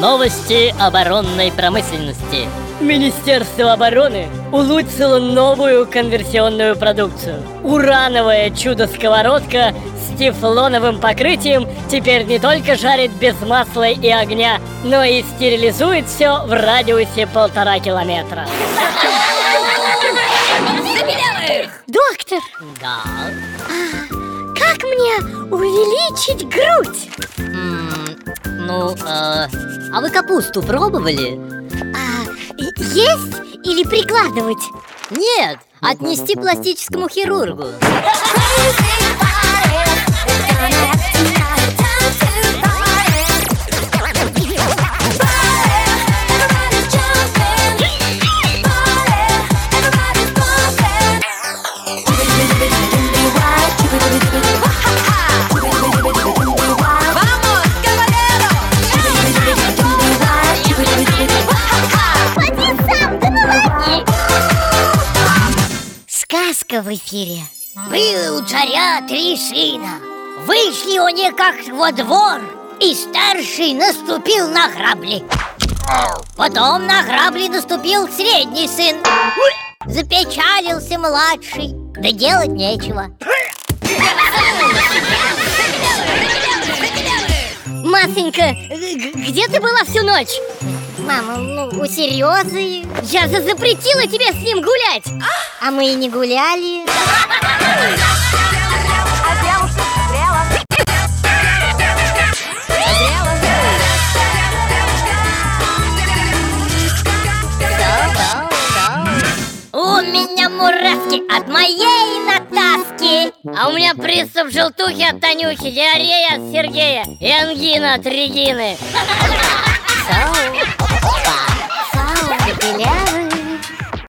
Новости оборонной промышленности. Министерство обороны улучшило новую конверсионную продукцию. Урановая чудо-сковородка с тефлоновым покрытием Теперь не только жарит без масла и огня Но и стерилизует все в радиусе полтора километра Доктор, Да, как мне увеличить грудь? М, ну, э, а вы капусту пробовали? А, есть или прикладывать? Нет, отнести пластическому хирургу Сказка в эфире. Был у царя три сына. Вышли они как во двор И старший наступил на грабли. Потом на грабли наступил средний сын. Запечалился младший Да делать нечего. Масенька, где ты была всю ночь? Мама, ну, у Серьезы Я за запретила тебе с ним гулять А мы и не гуляли. У меня мурашки от моей Натаски. А у меня приступ желтухи от Танюхи, диарея от Сергея и ангина от Регины